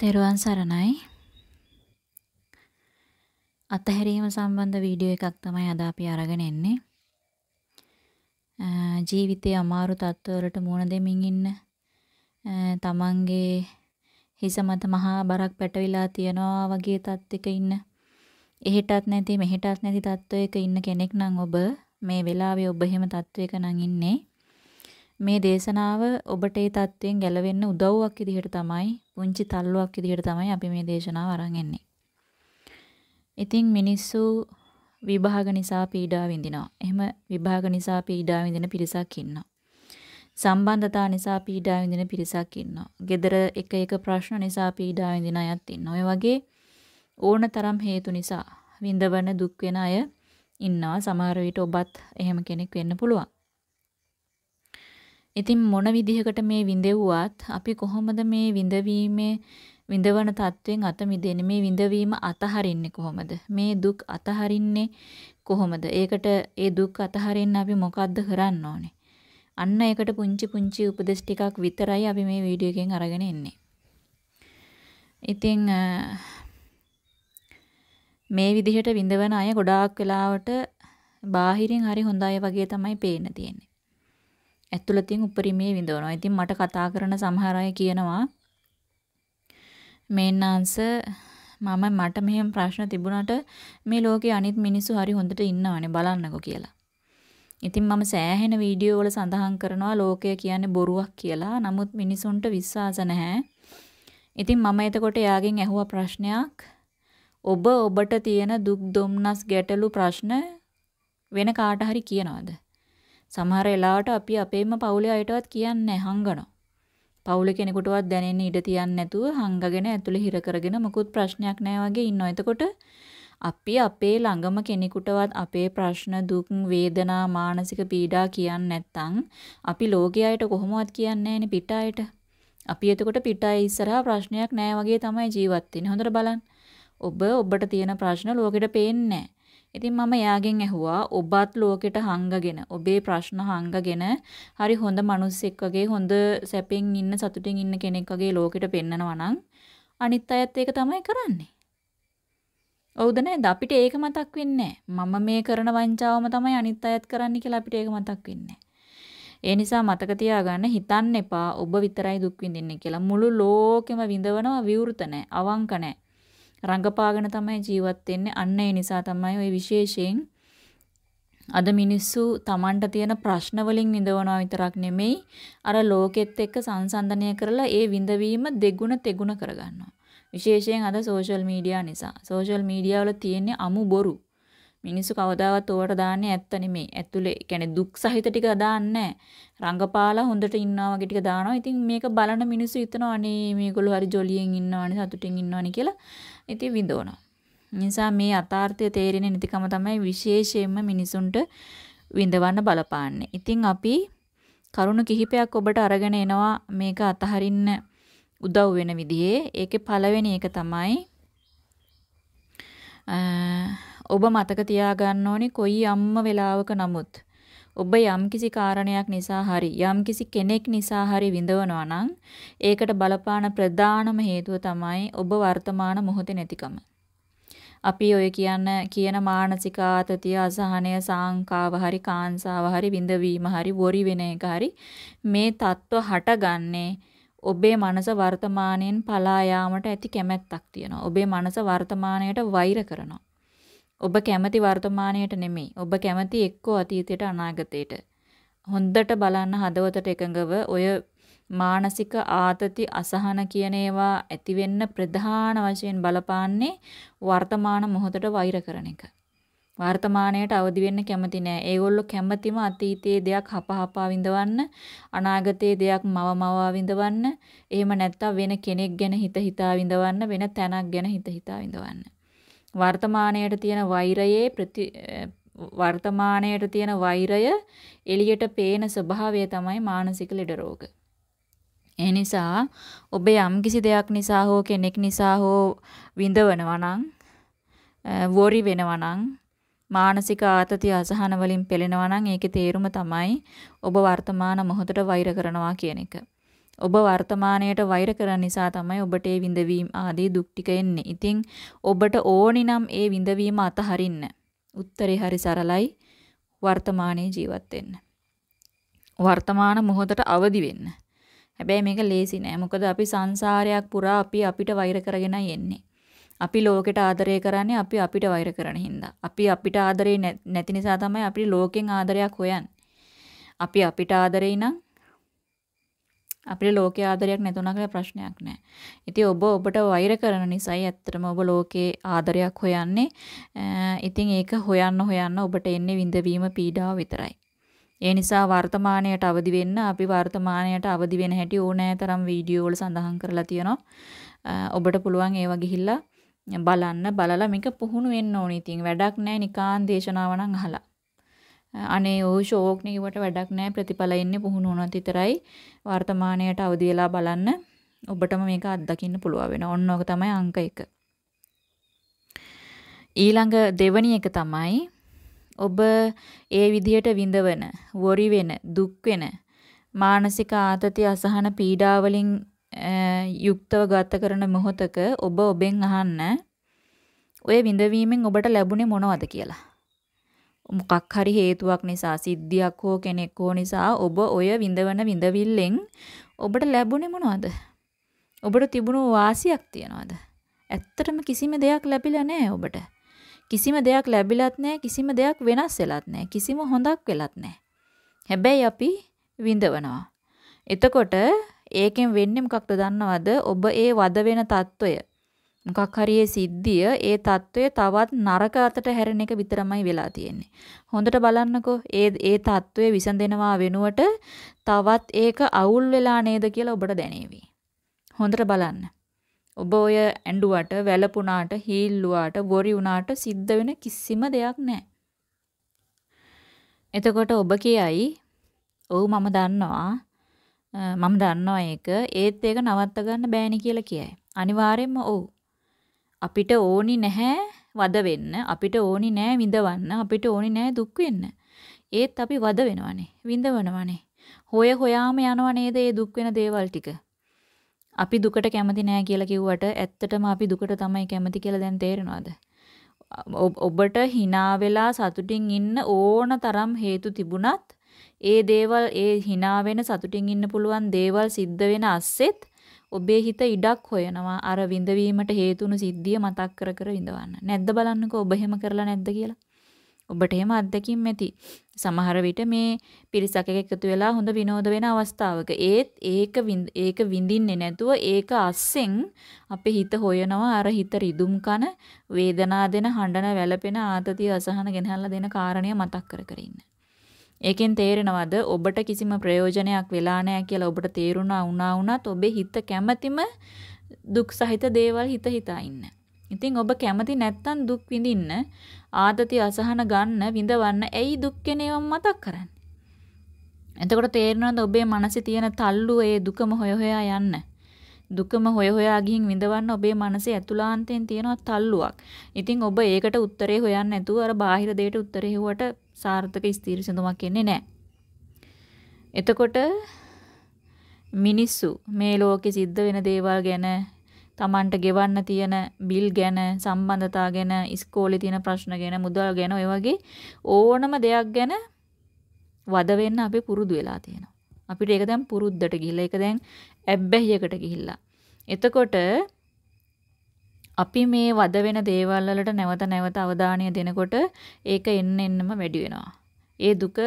තෙරුවන් සරණයි. අතහැරීම සම්බන්ධ වීඩියෝ එකක් තමයි අද අපි අරගෙන එන්නේ. ජීවිතයේ අමාරු තත්ත්වවලට මුහුණ දෙමින් ඉන්න තමන්ගේ හිස මත මහා බරක් පැටවිලා තියනවා වගේ තත්ත්වයක ඉන්න එහෙටත් නැති මෙහෙටත් නැති තත්ත්වයක ඉන්න කෙනෙක් නම් ඔබ මේ වෙලාවේ ඔබ එහෙම තත්ත්වයක නම් ඉන්නේ මේ දේශනාව ඔබට ඒ தත්වයෙන් ගැලවෙන්න උදව්වක් විදිහට තමයි පුංචි තල්ලුවක් විදිහට තමයි අපි මේ දේශනාව අරන් එන්නේ. ඉතින් මිනිස්සු විභාග නිසා පීඩා විඳිනවා. එහෙම විභාග නිසා පීඩා විඳින පිරිසක් ඉන්නවා. සම්බන්ධතා නිසා පීඩා විඳින පිරිසක් ඉන්නවා. gedara එක එක ප්‍රශ්න නිසා පීඩා විඳින අයත් ඉන්නවා. ඔය වගේ ඕනතරම් හේතු නිසා විඳවන දුක් වෙන අය ඉන්නවා. සමහර විට ඔබත් එහෙම කෙනෙක් වෙන්න පුළුවන්. ඉතින් මොන විදිහකට මේ විඳෙව්වත් අපි කොහොමද මේ විඳවීමේ විඳවන තත්වෙන් අත මිදෙන්නේ? මේ විඳවීම අතහරින්නේ කොහොමද? මේ දුක් අතහරින්නේ කොහොමද? ඒකට ඒ දුක් අතහරින්න අපි මොකද්ද කරන්න ඕනේ? අන්න ඒකට පුංචි පුංචි උපදෙස් ටිකක් විතරයි අපි මේ වීඩියෝ එකෙන් අරගෙන එන්නේ. ඉතින් මේ විදිහට විඳවන අය ගොඩාක් වෙලාවට බාහිරින් හරි හොඳ අය වගේ තමයි පේන්න තියෙන්නේ ඇතුළතින් උපරිමයේ විඳවනවා. ඉතින් මට කතා කරන සමහර අය කියනවා මේන්නාංශ මම මට මෙහෙම ප්‍රශ්න තිබුණාට මේ ලෝකේ අනිත් මිනිස්සු හරි හොඳට ඉන්නවනේ බලන්නකෝ කියලා. ඉතින් මම සෑහෙන වීඩියෝ වල සඳහන් කරනවා ලෝකය කියන්නේ බොරුවක් කියලා. නමුත් මිනිසුන්ට විශ්වාස නැහැ. ඉතින් මම එතකොට එයාගෙන් ඇහුවා ප්‍රශ්නයක්. ඔබ ඔබට තියෙන දුක් දුම්නස් ගැටලු ප්‍රශ්න වෙන කාට හරි කියනවද? සමහර වෙලාවට අපි අපේම පවුලේ අයටවත් කියන්නේ හංගනවා. පවුලේ කෙනෙකුටවත් දැනෙන්න ඉඩ තියන්නේ නැතුව හංගගෙන ඇතුලේ හිර කරගෙන මොකුත් ප්‍රශ්නයක් නැහැ වගේ ඉන්නවා. එතකොට අපි අපේ ළඟම කෙනෙකුටවත් අපේ ප්‍රශ්න දුක් වේදනා මානසික පීඩා කියන්නේ නැත්නම් අපි ලෝකයට කොහොමවත් කියන්නේ නැහැනේ පිටායට. අපි එතකොට පිටායේ ඉස්සරහා ප්‍රශ්නයක් නැහැ වගේ තමයි ජීවත් වෙන්නේ. හොඳට බලන්න. ඔබ ඔබට තියෙන ප්‍රශ්න ලෝකෙට පේන්නේ නැහැ. ඉතින් මම එයාගෙන් ඇහුවා ඔබත් ලෝකෙට හංගගෙන ඔබේ ප්‍රශ්න හංගගෙන හරි හොඳ මිනිස්සෙක් වගේ හොඳ සැපෙන් ඉන්න සතුටින් ඉන්න කෙනෙක් වගේ ලෝකෙට පෙන්නනවා නම් අනිත් අයත් ඒක තමයි කරන්නේ. ඔව්ද නේද? අපිට ඒක මතක් වෙන්නේ මම මේ කරන වංචාවම තමයි අනිත් අයත් කරන්නේ කියලා අපිට ඒක මතක් වෙන්නේ ඒ නිසා මතක තියාගන්න හිතන්න එපා ඔබ විතරයි දුක් විඳින්නේ කියලා. මුළු ලෝකෙම විඳවනවා විවෘත නැහැ, අවංක නැහැ. රඟපාගෙන තමයි ජීවත් වෙන්නේ. අන්න ඒ නිසා තමයි ওই විශේෂයෙන් අද මිනිස්සු Tamanට තියෙන ප්‍රශ්න වලින් විඳවනවා විතරක් නෙමෙයි අර ලෝකෙත් එක්ක සංසන්දනය කරලා ඒ විඳවීම දෙගුණ තෙගුණ කරගන්නවා. විශේෂයෙන් අද සෝෂල් මීඩියා නිසා. සෝෂල් මීඩියා වල තියෙන්නේ අමු බොරු. මිනිස්සු කවදාවත් ඕවට දාන්නේ ඇත්ත නෙමෙයි. ඇතුලේ කියන්නේ දුක් සහිත ටික දාන්නේ රංගපාලා හොඳට ඉන්නවා වගේ ටික දානවා. ඉතින් මේක බලන මිනිස්සු හිතනවා අනේ මේගොල්ලෝ හරි ජොලියෙන් ඉන්නවානේ සතුටින් ඉන්නවානේ කියලා. ඉතින් විඳවනවා. නිසා මේ අතාර්ථය තේරෙන්නේ නැතිකම තමයි විශේෂයෙන්ම මිනිසුන්ට විඳවන්න බලපාන්නේ. ඉතින් අපි කරුණ කිහිපයක් ඔබට අරගෙන එනවා මේක අතහරින්න උදව් වෙන විදිහේ. ඒකේ පළවෙනි එක තමයි ඔබ මතක තියාගන්න ඕනේ කොයි අම්ම වෙලාවක නමුත් ඔබ යම්කිසි කාරණයක් නිසා හරි යම්කිසි කෙනෙක් නිසා හරි විඳවනවා නම් ඒකට බලපාන ප්‍රධානම හේතුව තමයි ඔබ වර්තමාන මොහොතේ නැතිකම. අපි ඔය කියන කියන මානසික ආතතිය අසහනය සංකාව හරි කාංසාව හරි විඳවීම හරි වොරි වෙන එක හරි මේ தত্ত্ব හටගන්නේ ඔබේ මනස වර්තමාණයෙන් පලා යාමට ඇති කැමැත්තක් තියෙනවා. ඔබේ මනස වර්තමාණයට වෛර කරනවා. ඔබ කැමති වර්තමානයට නෙමෙයි. ඔබ කැමති එක්කෝ අතීතයට අනාගතයට. හොඳට බලන්න හදවතට එකඟව ඔය මානසික ආතති අසහන කියන ඒවා ඇති වෙන්න ප්‍රධාන වශයෙන් බලපාන්නේ වර්තමාන මොහොතට වෛර කරන එක. වර්තමානයට අවදි වෙන්න කැමති නෑ. ඒගොල්ලෝ කැමතිම අතීතයේ දෙයක් හපහපා විඳවන්න, අනාගතයේ දෙයක් මව මවා විඳවන්න, එහෙම නැත්නම් වෙන කෙනෙක් ගැන හිත හිතා විඳවන්න, වෙන තැනක් ගැන හිත හිතා විඳවන්න. වර්තමාණයට තියෙන වෛරයේ ප්‍රති වර්තමාණයට තියෙන වෛරය එළියට පේන ස්වභාවය තමයි මානසික ලෙඩ රෝග. ඒ නිසා ඔබ යම්කිසි දෙයක් නිසා හෝ කෙනෙක් නිසා හෝ විඳවනවා නම් වොරි වෙනවා නම් මානසික ආතති අසහන වලින් පෙළෙනවා නම් ඒකේ තේරුම තමයි ඔබ වර්තමාන මොහොතට වෛර කරනවා කියන එක. ඔබ වර්තමානයට වෛර කරන නිසා තමයි ඔබට ඒ විඳවීම ආදී දුක් ටික එන්නේ. ඉතින් ඔබට ඕනි නම් ඒ විඳවීම අතහරින්න. උත්තරේ හරි සරලයි. වර්තමානයේ ජීවත් වෙන්න. වර්තමාන මොහොතට අවදි වෙන්න. හැබැයි මේක ලේසි නෑ. මොකද අපි සංසාරයක් පුරා අපි අපිට වෛර කරගෙනයි එන්නේ. අපි ලෝකෙට ආදරය කරන්නේ අපි අපිට වෛර කරන හින්දා. අපි අපිට ආදරේ නැති නිසා තමයි අපිට ලෝකෙන් ආදරයක් හොයන්නේ. අපි අපිට ආදරේ නම් අපිට ලෝකයේ ආදරයක් නැතුණා කියලා ප්‍රශ්නයක් නැහැ. ඉතින් ඔබ ඔබට වෛර කරන නිසායි ඇත්තටම ඔබ ලෝකයේ ආදරයක් හොයන්නේ. ඉතින් ඒක හොයන්න හොයන්න ඔබට එන්නේ විඳවීම පීඩාව විතරයි. ඒ නිසා වර්තමානයට අවදි වෙන්න අපි වර්තමානයට අවදි වෙන හැටි ඕනෑතරම් වීඩියෝ වල සඳහන් කරලා තියෙනවා. ඔබට පුළුවන් ඒවා ගිහිල්ලා බලන්න බලලා මේක පුහුණු වෙන්න ඕනේ. ඉතින් වැඩක් නැහැ නිකාන් දේශනාව නම් අහලා. අනේ ඕ ෂෝක් නිවට වැඩක් නැහැ ප්‍රතිඵල එන්නේ පුහුණු වුණත් විතරයි වර්තමානයට අවදි වෙලා බලන්න ඔබටම මේක අත්දකින්න පුළුවන් වෙනවා. ඔන්න ඔක තමයි අංක 1. ඊළඟ දෙවැනි එක තමයි ඔබ ඒ විදිහට විඳවන, වොරි වෙන, දුක් වෙන මානසික ආතති අසහන පීඩා වලින් යුක්තව ගත කරන මොහොතක ඔබ ඔබෙන් අහන්න ඔය විඳවීමෙන් ඔබට ලැබුණේ මොනවද කියලා. මොකක් හරි හේතුවක් නිසා සිද්ධියක් හෝ කෙනෙක් හෝ නිසා ඔබ ඔය විඳවන විඳවිල්ලෙන් ඔබට ලැබුණේ මොනවද? ඔබට තිබුණු වාසියක් තියනවද? ඇත්තටම කිසිම දෙයක් ලැබිලා නැහැ ඔබට. කිසිම දෙයක් ලැබිලත් නැහැ, කිසිම දෙයක් වෙනස් වෙලත් නැහැ, කිසිම හොඳක් වෙලත් නැහැ. හැබැයි අපි විඳවනවා. එතකොට ඒකෙන් වෙන්නේ මොකක්ද දන්නවද? ඔබ ඒ වද වෙන తত্ত্বය මොකක් හරි සිද්ධිය ඒ తত্ত্বය තවත් නරක අතට හැරෙන එක විතරමයි වෙලා තියෙන්නේ. හොඳට බලන්නකෝ ඒ ඒ తত্ত্বය විසඳෙනවා වෙනුවට තවත් ඒක අවුල් වෙලා නේද කියලා ඔබට දැනේවි. හොඳට බලන්න. ඔබ ඔය ඇඬුවට, වැළපුණාට, හීල්ලුවාට, බොරි වුණාට සිද්ධ වෙන කිසිම දෙයක් නැහැ. එතකොට ඔබ කියයි, "ඔව් මම දන්නවා. මම දන්නවා ඒක. ඒත් ඒක නවත්ත ගන්න බෑනේ" කියලා කියයි. අනිවාර්යයෙන්ම ඔව්. අපිට ඕනි නැහැ වද වෙන්න, අපිට ඕනි නැහැ විඳවන්න, අපිට ඕනි නැහැ දුක් වෙන්න. ඒත් අපි වද වෙනවනේ, විඳවනවනේ. හොය හොයාම යනව නේද මේ දුක් වෙන දේවල් ටික. අපි දුකට කැමති නෑ කියලා කිව්වට ඇත්තටම අපි දුකට තමයි කැමති කියලා දැන් තේරෙනවද? ඔබට hina වෙලා සතුටින් ඉන්න ඕන තරම් හේතු තිබුණත් ඒ දේවල් ඒ hina වෙන සතුටින් ඉන්න පුළුවන් දේවල් සිද්ධ වෙන අස්සෙත් ඔබේ හිත ඉඩක් හොයනවා අර විඳවීමට හේතුණු සිද්ධිය මතක් කර කර විඳවන්න. නැද්ද බලන්නකෝ ඔබ එහෙම කරලා නැද්ද කියලා. ඔබට එහෙම අත්දැකීම් ඇති. සමහර විට මේ පිරිසක් එකතු වෙලා හොඳ විනෝද වෙන අවස්ථාවක ඒත් ඒක ඒක විඳින්නේ නැතුව ඒක අස්සෙන් අපේ හිත හොයනවා අර හිත රිදුම් කන වේදනා දෙන හඬන වැළපෙන ආතතිය අසහන ගෙනහැල්ලා දෙන කාරණය මතක් කර කර ඉන්න. ඒකෙන් තේරෙනවද ඔබට කිසිම ප්‍රයෝජනයක් වෙලා නැහැ කියලා ඔබට තේරුණා වුණා වුණත් ඔබේ හිත කැමැතිම දුක් සහිත දේවල් හිත හිතා ඉන්න. ඉතින් ඔබ කැමති නැත්තම් දුක් විඳින්න ආදති අසහන ගන්න විඳවන්න ඇයි දුක් කෙනේවම් මතක් කරන්නේ? එතකොට තේරෙනවද ඔබේ මනසේ තියෙන තල්ලු ඒ දුකම හොය හොයා යන්න. දුකම හොය හොයා ගිහින් විඳවන්න ඔබේ මනසේ ඇතුළාන්තයෙන් තියෙන තල්ලුවක්. ඉතින් ඔබ ඒකට උත්තරේ හොයන්නේ නැතුව අර බාහිර දෙයට උත්තරේ හුවට සාර්ථක ස්ථීර සිඳුමක් එන්නේ නැහැ. එතකොට මිනිස්සු මේ ලෝකෙ සිද්ධ වෙන දේවල් ගැන Tamanට ගෙවන්න තියෙන බිල් ගැන සම්බන්ධතා ගැන ඉස්කෝලේ තියෙන ප්‍රශ්න ගැන මුදල් ගැන ඔය වගේ ඕනම දෙයක් ගැන වද වෙන්න අපි පුරුදු වෙලා තියෙනවා. අපිට ඒක දැන් පුරුද්දට ගිහිල්ලා ඒක දැන් ඇබ්බැහියකට ගිහිල්ලා. එතකොට අපි මේ වද වෙන දේවල් වලට නැවත නැවත අවධානය දෙනකොට ඒක එන්න එන්නම වැඩි වෙනවා. ඒ දුක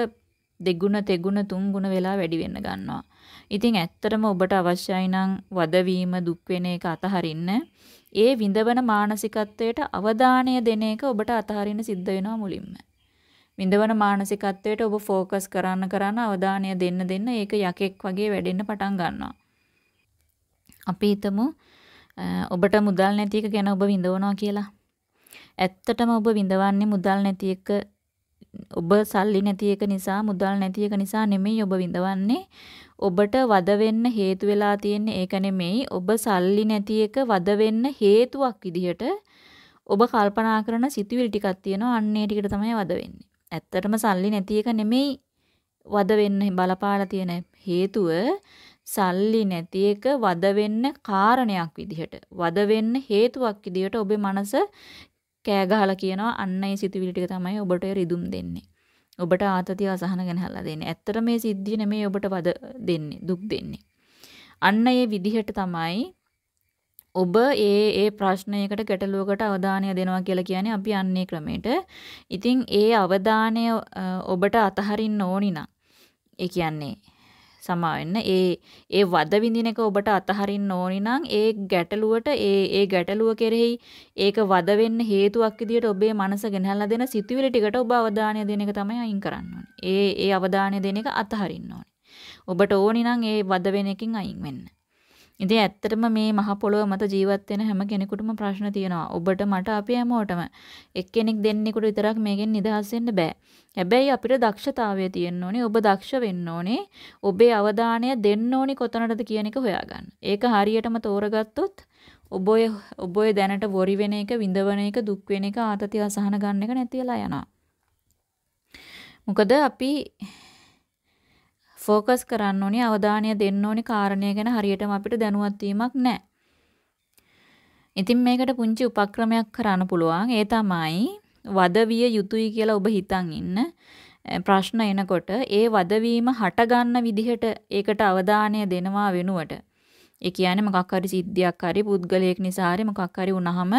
දෙගුණ තෙගුණ තුන්ගුණ වෙලා වැඩි වෙන්න ගන්නවා. ඉතින් ඇත්තටම ඔබට අවශ්‍යයි නම් වදවීම දුක් වෙන එක අතහරින්න ඒ විඳවන මානසිකත්වයට අවධානය දෙන එක ඔබට අතහරින්න සිද්ධ වෙනවා මුලින්ම. විඳවන මානසිකත්වයට ඔබ ફોકસ කරන්න කරන්න අවධානය දෙන්න දෙන්න ඒක යකෙක් වගේ වැඩෙන්න පටන් ගන්නවා. අපි හිතමු ඔබට මුදල් නැති එක ගැන ඔබ විඳවනවා කියලා. ඇත්තටම ඔබ විඳවන්නේ මුදල් නැති එක ඔබ සල්ලි නැති එක නිසා මුදල් නැති එක නිසා නෙමෙයි ඔබ විඳවන්නේ. ඔබට වද වෙන්න හේතු වෙලා තියෙන්නේ ඒක නෙමෙයි. ඔබ සල්ලි නැති එක වද වෙන්න හේතුවක් විදිහට ඔබ කල්පනා කරන සිතුවිලි ටිකක් තියෙනවා අන්නේ ටිකට තමයි වද වෙන්නේ. ඇත්තටම සල්ලි නැති එක නෙමෙයි වද වෙන්න බලපාලා තියෙන හේතුව සල්ලි නැති එක වද වෙන්න කාරණයක් විදිහට වද වෙන්න හේතුවක් විදිහට ඔබේ මනස කෑ ගහලා කියනවා අන්න ඒ සිතුවිලි ටික තමයි ඔබට රිදුම් දෙන්නේ. ඔබට ආතතිය අසහන ගැනහලා දෙන්නේ. ඇත්තට මේ සිද්ධිය නෙමෙයි ඔබට වද දෙන්නේ, දුක් දෙන්නේ. අන්න ඒ විදිහට තමයි ඔබ ඒ ඒ ප්‍රශ්නයකට ගැටලුවකට අවධානය දෙනවා කියලා කියන්නේ අපි අන්නේ ක්‍රමයට. ඉතින් ඒ අවධානය ඔබට අතහරින්න ඕනි නම් ඒ කියන්නේ සමා වෙන්න ඒ ඒ වද විඳින එක ඔබට අතහරින්න ඕනි නම් ඒ ගැටලුවට ඒ ඒ ගැටලුව කෙරෙහි ඒක වද වෙන්න හේතුවක් විදියට ඔබේ මනස ගෙනහැල්ලා දෙන සිතුවිලි ටිකට ඔබ අවධානය දෙන එක තමයි අයින් කරන්න ඕනේ. ඒ ඒ අවධානය දෙන එක අතහරින්න ඕනේ. ඔබට ඕනි නම් ඒ වද වෙන එකකින් අයින් වෙන්න. ඉතින් ඇත්තටම මේ මහ පොළොව මත ජීවත් වෙන හැම කෙනෙකුටම ප්‍රශ්න තියෙනවා. ඔබට මට අපි හැමෝටම එක්කෙනෙක් දෙන්නෙකුට විතරක් මේකෙන් නිදහස් වෙන්න බෑ. හැබැයි අපිට දක්ෂතාවය තියෙන්න ඕනේ. ඔබ දක්ෂ වෙන්න ඕනේ. ඔබේ අවධානය දෙන්න ඕනි කොතනටද කියන එක හොයාගන්න. ඒක හරියටම තෝරගත්තොත් ඔබ ඔය ඔබ ඔය දැනට වොරි වෙන එක, විඳවන එක, දුක් වෙන එක, ආතතිය අසහන ගන්න එක නැති වෙලා යනවා. මොකද අපි ફોකස් කරන්න ඕනේ අවධානය දෙන්න ඕනේ කාරණය ගැන හරියටම අපිට දැනුවත් වීමක් නැහැ. ඉතින් මේකට පුංචි උපක්‍රමයක් කරන්න පුළුවන්. ඒ තමයි වදවිය යුතුයි කියලා ඔබ හිතන් ඉන්න ප්‍රශ්න එනකොට ඒ වදවීම හට ගන්න විදිහට ඒකට අවධානය දෙනවා වෙනුවට ඒ කියන්නේ මොකක් හරි සිද්ධියක් හරි පුද්ගලයෙක් නිසා හරි මොකක් හරි වුණාම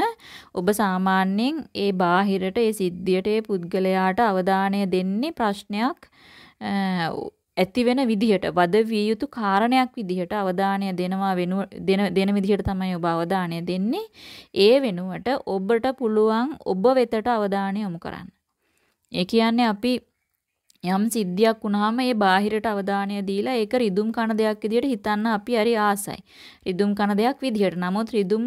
ඔබ සාමාන්‍යයෙන් ඒ බාහිරට ඒ සිද්ධියට ඒ පුද්ගලයාට අවධානය දෙන්නේ ප්‍රශ්නයක් ඇති වෙන විදිහට වද විය යුතු කාරණයක් විදිහට අවධානය දෙනවා දෙන දෙන විදිහට තමයි ඔබ අවධානය දෙන්නේ. ඒ වෙනුවට ඔබට පුළුවන් ඔබ වෙතට අවධානය යොමු කරන්න. ඒ කියන්නේ අපි යම් සිද්ධියක් වුණාම ඒ බාහිරට අවධානය දීලා ඒක රිදුම් කන දෙයක් විදිහට හිතන්න අපි හරි ආසයි. රිදුම් කන දෙයක් විදිහට. නමුත් රිදුම්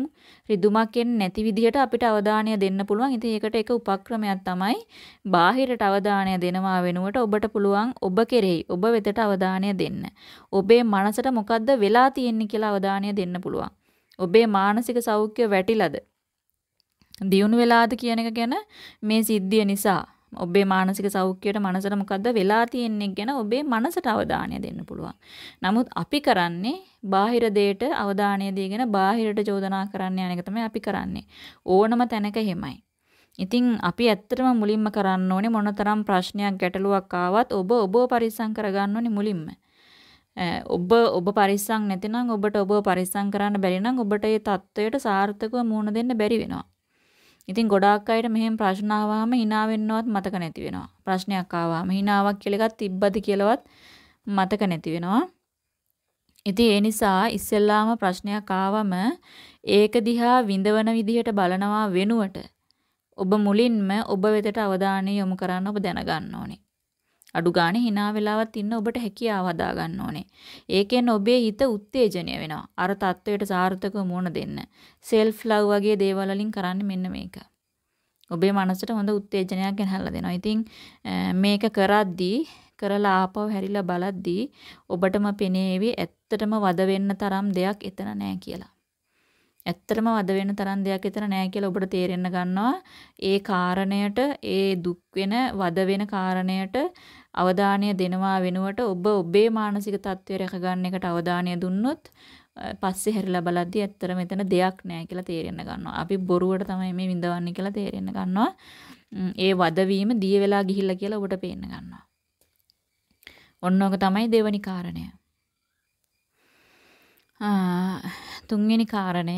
රිදුමක් නැති විදිහට අපිට අවධානය දෙන්න පුළුවන්. ඉතින් ඒකට එක උපක්‍රමයක් තමයි බාහිරට අවධානය දෙනවා වෙනුවට ඔබට පුළුවන් ඔබ කෙරෙහි ඔබ වෙතට අවධානය දෙන්න. ඔබේ මනසට මොකද්ද වෙලා තියෙන්නේ කියලා අවධානය දෙන්න පුළුවන්. ඔබේ මානසික සෞඛ්‍ය වැටිලාද? දියුණු වෙලාද කියන එක ගැන මේ සිද්ධිය නිසා ඔබේ මානසික සෞඛ්‍යයට මනසට මොකද්ද වෙලා තියෙන්නේ ගැන ඔබේ මනසට අවධානය දෙන්න පුළුවන්. නමුත් අපි කරන්නේ බාහිර දෙයට අවධානය දීගෙන බාහිරට චෝදනා කරන්න යන එක තමයි අපි කරන්නේ. ඕනම තැනක එහෙමයි. ඉතින් අපි ඇත්තටම මුලින්ම කරන්න ඕනේ මොනතරම් ප්‍රශ්නයක් ගැටලුවක් ආවත් ඔබ ඔබව පරිස්සම් කරගන්න ඕනේ මුලින්ම. ඔබ ඔබ පරිස්සම් නැතිනම් ඔබට ඔබව පරිස්සම් කරන්න බැරි නම් ඔබට ඒ தত্ত্বයට සාර්ථකව මුහුණ දෙන්න බැරි වෙනවා. ඉතින් ගොඩාක් අයට මෙහෙම ප්‍රශ්න ආවම hina වෙන්නවත් මතක නැති වෙනවා. ප්‍රශ්නයක් ආවම hinaවක් කියලා එකක් තිබ්බද කියලාවත් මතක නැති වෙනවා. ඉතින් ඒ නිසා ඉස්සෙල්ලාම ප්‍රශ්නයක් ආවම ඒක දිහා විඳවන විදිහට බලනවා වෙනුවට ඔබ මුලින්ම ඔබ වෙතට අවධානය යොමු කරන්න ඔබ දැනගන්න ඕනේ. අඩු ගානේ hina වෙලාවත් ඉන්න ඔබට හැකියාව හදා ගන්න ඕනේ. ඒකෙන් ඔබේ හිත උත්තේජනය වෙනවා. අර தത്വයට සාර්ථකව මුණ දෙන්න. self love වගේ දේවල් වලින් කරන්නේ මෙන්න මේක. ඔබේ මනසට හොඳ උත්තේජනයක් ගෙනහැල්ලා දෙනවා. ඉතින් මේක කරද්දී කරලා ආපහු හැරිලා බලද්දී ඔබටම පෙනේවි ඇත්තටම වද වෙන්න තරම් දෙයක් එතන නැහැ කියලා. ඇත්තටම වද වෙන්න තරම් දෙයක් එතන නැහැ කියලා ඔබට තේරෙන්න ගන්නවා. ඒ කාරණයට ඒ දුක් වෙන වද වෙන කාරණයට අවධානය දෙනවා වෙනුවට ඔබ ඔබේ මානසික තත්ත්වය රැකගන්න එකට අවධානය දුන්නොත් පස්සේ හැරිලා බලද්දී ඇත්තට මෙතන දෙයක් නැහැ කියලා තේරෙන්න ගන්නවා. අපි බොරුවට තමයි මේ විඳවන්නේ කියලා තේරෙන්න ගන්නවා. ඒ වදවීම දිය වෙලා ගිහිල්ලා කියලා ඔබට පේන්න ගන්නවා. ඔන්නෝක තමයි දෙවනි කාරණය. තුන්වෙනි කාරණය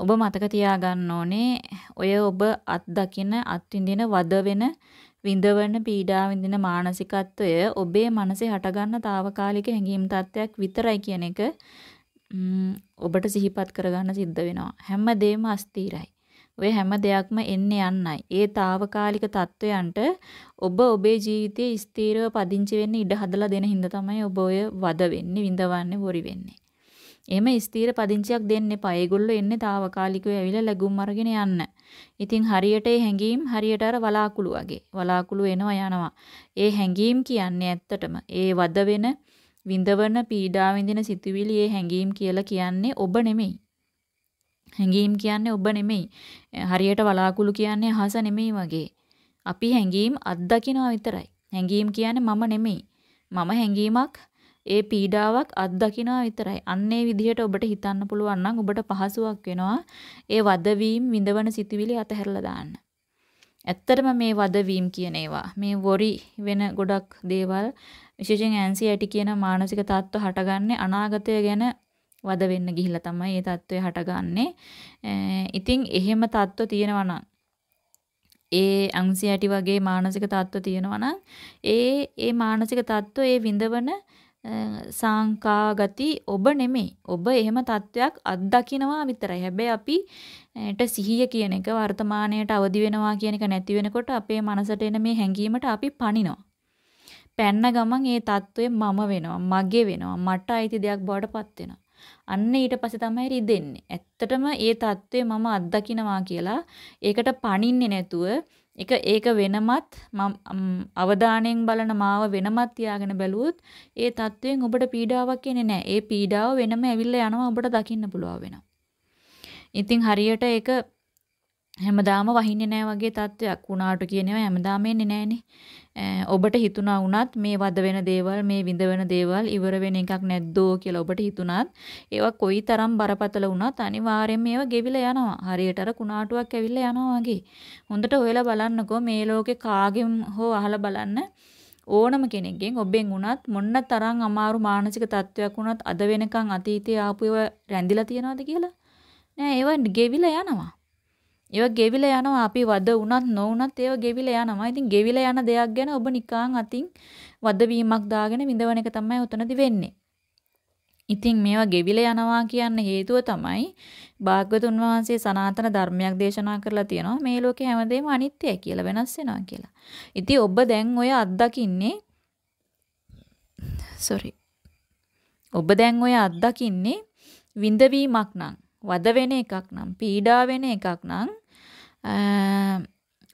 ඔබ මතක තියාගන්න ඕනේ ඔය ඔබ අත් දකින අත්විඳින වද වෙන විඳවන පීඩා විඳින මානසිකත්වය ඔබේ මනසේ හටගන්න తాවකාලික හැඟීම් තත්ත්වයක් විතරයි කියන එක ඔබට සිහිපත් කරගන්න සිද්ධ වෙනවා. හැමදේම අස්තීරයි. ඔය හැම දෙයක්ම එන්නේ යන්නයි. ඒ తాවකාලික තත්වයන්ට ඔබ ඔබේ ජීවිතයේ ස්ථීරව පදිංචි වෙන්න ඉඩ හදලා දෙන හින්දා තමයි ඔබ ඔය වද වෙන්නේ, විඳවන්නේ, වොරි වෙන්නේ. එහෙම ස්ථීර පදිංචියක් දෙන්න එපා. ඒගොල්ලෝ එන්නේ తాවකාලිකව ඇවිල්ලා ලැබුම් අරගෙන යන්න. ඉතින් හරියට ඒ හැංගීම් හරියට අර වලාකුළු වගේ. වලාකුළු එනවා යනවා. ඒ හැංගීම් කියන්නේ ඇත්තටම ඒ වද වෙන විඳවන පීඩා විඳින සිතුවිලි ඒ හැංගීම් කියලා කියන්නේ ඔබ නෙමෙයි. හැඟීම් කියන්නේ ඔබ නෙමෙයි. හරියට වලාකුළු කියන්නේ අහස නෙමෙයි වගේ. අපි හැඟීම් අත්දකිනවා විතරයි. හැඟීම් කියන්නේ මම නෙමෙයි. මම හැඟීමක් ඒ පීඩාවක් අත්දකිනවා විතරයි. අන්නේ විදිහට ඔබට හිතන්න පුළුවන් නම් ඔබට පහසුවක් වෙනවා ඒ වදවීම් විඳවන සිතුවිලි අතහැරලා දාන්න. ඇත්තටම මේ වදවීම් කියන ඒවා මේ වොරි වෙන ගොඩක් දේවල් විශේෂයෙන් ඇන්සියටි කියන මානසික තත්ත්ව හටගන්නේ අනාගතය ගැන වද වෙන්න ගිහිල්ලා තමයි මේ තත්ත්වය හටගන්නේ. ඉතින් එහෙම තත්ත්ව තියෙනවා නම් ඒ ඇන්සියටි වගේ මානසික තත්ත්ව තියෙනවා නම් ඒ ඒ මානසික තත්ත්ව ඒ විඳවන සාංකාගති ඔබ නෙමෙයි. ඔබ එහෙම තත්වයක් අත්දකිනවා විතරයි. හැබැයි අපිට සිහිය කියන එක වර්තමාණයට අවදි වෙනවා කියන එක නැති වෙනකොට අපේ මනසට එන මේ හැඟීමට අපි පණිනවා. පැන්න ගමන් ඒ తත්වයේ මම වෙනවා, මගේ වෙනවා, මට අයිති දෙයක් බවට පත් වෙනවා. අන්න ඊට පස්සේ තමයි රිදෙන්නේ. ඇත්තටම ඒ తත්වයේ මම අත්දකිනවා කියලා ඒකට පණින්නේ නැතුව ඒක ඒක වෙනමත් අවධානයෙන් බලන මාව වෙනමත් තියාගෙන බැලුවොත් ඒ தત્ත්වයෙන් ඔබට පීඩාවක් එන්නේ නැහැ. ඒ පීඩාව වෙනම ඇවිල්ලා යනවා ඔබට දකින්න පුළුවන් වෙනවා. ඉතින් හරියට ඒක හැමදාම වහින්නේ නැහැ වගේ තත්වයක් වුණාට කියනවා හැමදාම එන්නේ නැහනේ. ඔබට හිතුණා වුණත් මේ වද වෙන දේවල් මේ විඳ වෙන දේවල් ඉවර වෙන එකක් නැද්දෝ කියලා ඔබට හිතුණත් ඒවා කොයිතරම් බරපතල වුණත් අනිවාර්යයෙන්ම ඒවා ගෙවිලා යනවා. හරියට අර කුණාටුවක් ඇවිල්ලා යනවා වගේ. හොඳට හොයලා බලන්නකෝ මේ ලෝකේ කාගෙන් හෝ අහලා බලන්න ඕනම කෙනෙක්ගෙන් ඔබෙන් වුණත් මොන්න තරම් අමාරු මානසික තත්වයක් වුණත් අද වෙනකන් අතීතයේ ආපු ඒවා රැඳිලා තියනවද කියලා නෑ ඒවා ගෙවිලා යනවා ඒවා ගෙවිලා යනවා අපි වද වුණත් නොවුණත් ඒවා ගෙවිලා යනවා. ඉතින් ගෙවිලා යන දෙයක් ගැන ඔබ නිකං අතින් වදවීමක් දාගෙන විඳවන එක තමයි උතනදි වෙන්නේ. ඉතින් මේවා ගෙවිලා යනවා කියන්න හේතුව තමයි භාග්‍යවතුන් වහන්සේ සනාතන ධර්මයක් දේශනා කරලා තියෙනවා මේ ලෝකේ හැමදේම අනිත්‍යයි කියලා වෙනස් වෙනවා කියලා. ඉතින් ඔබ දැන් ඔය අත්දකින්නේ sorry. ඔබ දැන් ඔය අත්දකින්නේ විඳවීමක් නම් වද වෙන එකක් නම් පීඩා වෙන එකක් නම්